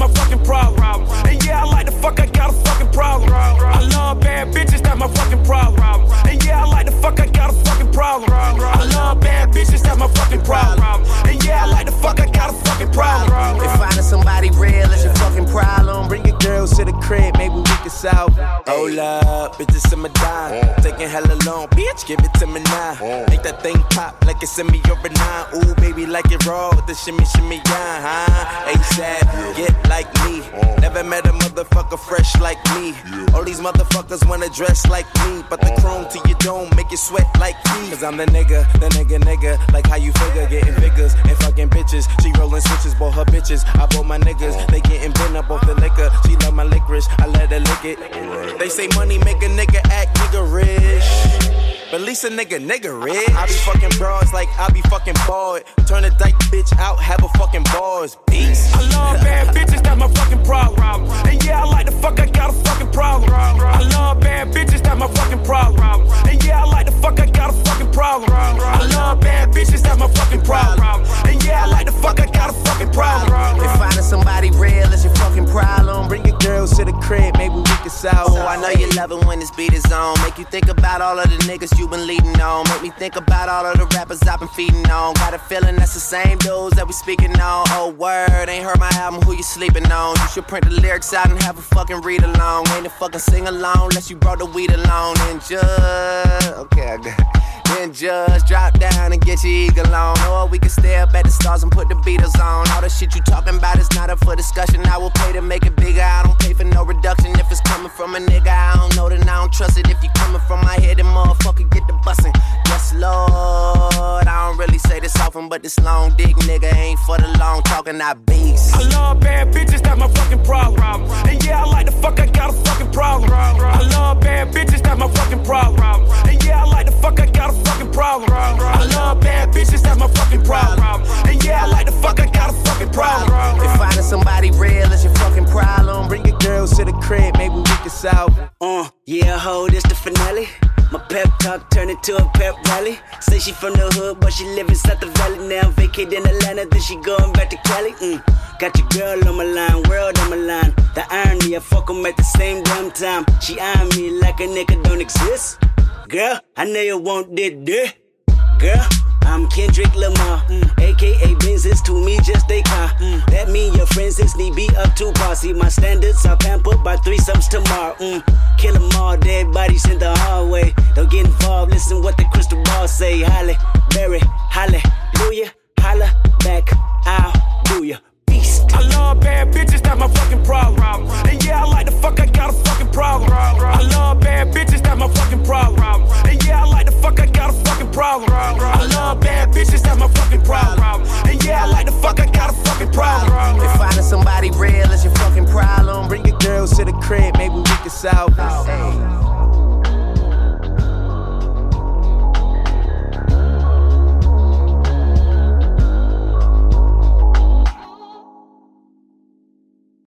And yeah, I like the fuck, I got a fucking problem. I love bad bitches, that's my fucking problem. And yeah, I like the fuck, I got a fucking problem. I love bad bitches, that's my fucking problem. And yeah, I like the fuck, I got a fucking problem. If finding somebody real is your fucking problem, bring your girls to the crib, maybe we can solve it. Hold up, bitches in my dime. Taking hella long, bitch, give it to me now. Make that thing pop like it's in me over nine. Ooh, baby, like it raw with the shimmy, shimmy, yeah, huh? Never met a motherfucker fresh like me. All these motherfuckers wanna dress like me, but the chrome to your dome make you sweat like me. Cause I'm the nigga, the nigga, nigga. Like how you figure, getting figures and fucking bitches. She rolling switches, bought her bitches. I bought my niggas, they getting bent up off the liquor. She love my licorice, I let her lick it. They say money make a nigga act nigga rich. But at least a nigga nigga rich. I be fucking broads like I be fucking bored. Turn a dyke bitch out, have a fucking bars. Peace. I love bad bitches, that's my fucking problem. And yeah, I like the fuck, I got a fucking problem. I love bad bitches, it. Oh, I know you love it when this beat is on. Make you think about all of the niggas you been leading on. Make me think about all of the rappers I've been feeding on. Got a feeling that's the same dudes that we speaking on. Oh, word, ain't heard my album, who you sleeping on? You should print the lyrics out and have a fucking read along. Ain't a fucking sing along unless you brought the weed along. And just, okay, I got. Then just drop down and get your eagle on. Or we can stay up at the stars and put the Beatles on. All the shit you talking about is not up for discussion. I will pay to make it bigger. I don't pay for no reduction. If it's coming from a nigga, I don't know, then I don't trust it. If you coming from my head, then motherfucker get the bussin'. Yes, Lord. I don't really say this often, but this long dick nigga ain't for the long talking. I beast. I love bad bitches, that's my fucking problem. And yeah, I like the fuck, I got a fucking problem. I love bad bitches, that's my fucking problem. Fucking problem. And yeah, I like the fuck, I got a fucking problem. If finding somebody real is your fucking problem, bring your girls to the crib, maybe we can solve it. Uh, yeah, ho, this the finale. My pep talk turned into a pep rally. Say she from the hood, but she live inside the valley now. Vacate in Atlanta, then she going back to Cali. Mm. Got your girl on my line, world on my line. The irony, I fuck 'em at the same damn time. She eyeing me like a nigga don't exist. Girl, I know you want this, this. Girl, I'm Kendrick Lamar, mm. aka Benzes to me just a car. Mm. That mean your friends is need be up to par. See my standards are pampered by threesomes tomorrow. Mm. Kill 'em all, dead bodies in the hallway. Don't get involved, listen what the crystal ball say. Holly, Berry, problem. And yeah, I like the fuck, I got a fucking problem. If finding somebody real is your fucking problem, bring your girls to the crib, maybe we can solve it.